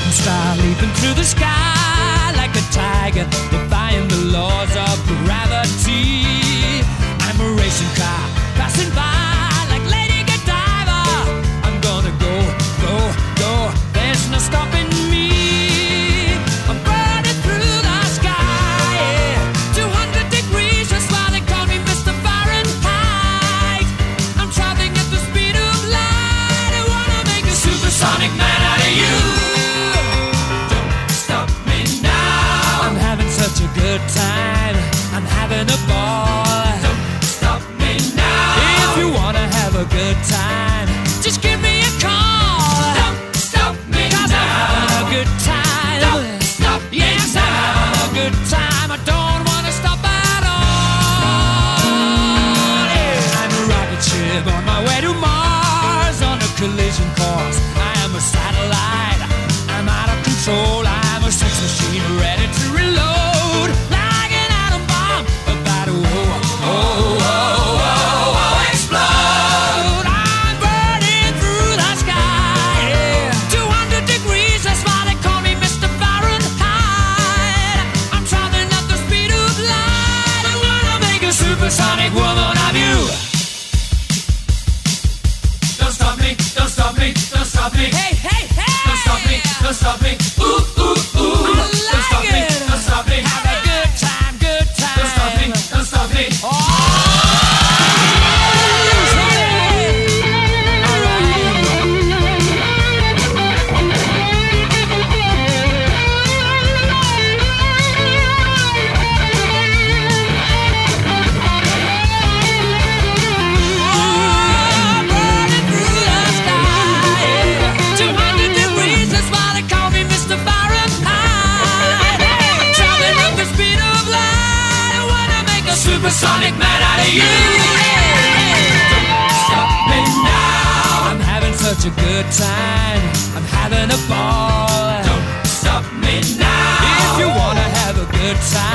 Shooting star leaping course. I am a satellite. I'm out of control. I'm a sex machine ready to reload. Like an atom bomb about to oh, oh, oh, oh, oh, explode. I'm burning through the sky. Yeah. 200 degrees, that's why they call me Mr. Fahrenheit. I'm traveling at the speed of light. I wanna make a supersonic woman stop me. Hey, hey, hey! Don't stop me, don't stop me. supersonic man out of you. Don't stop me now. I'm having such a good time. I'm having a ball. Don't stop me now. If you wanna have a good time.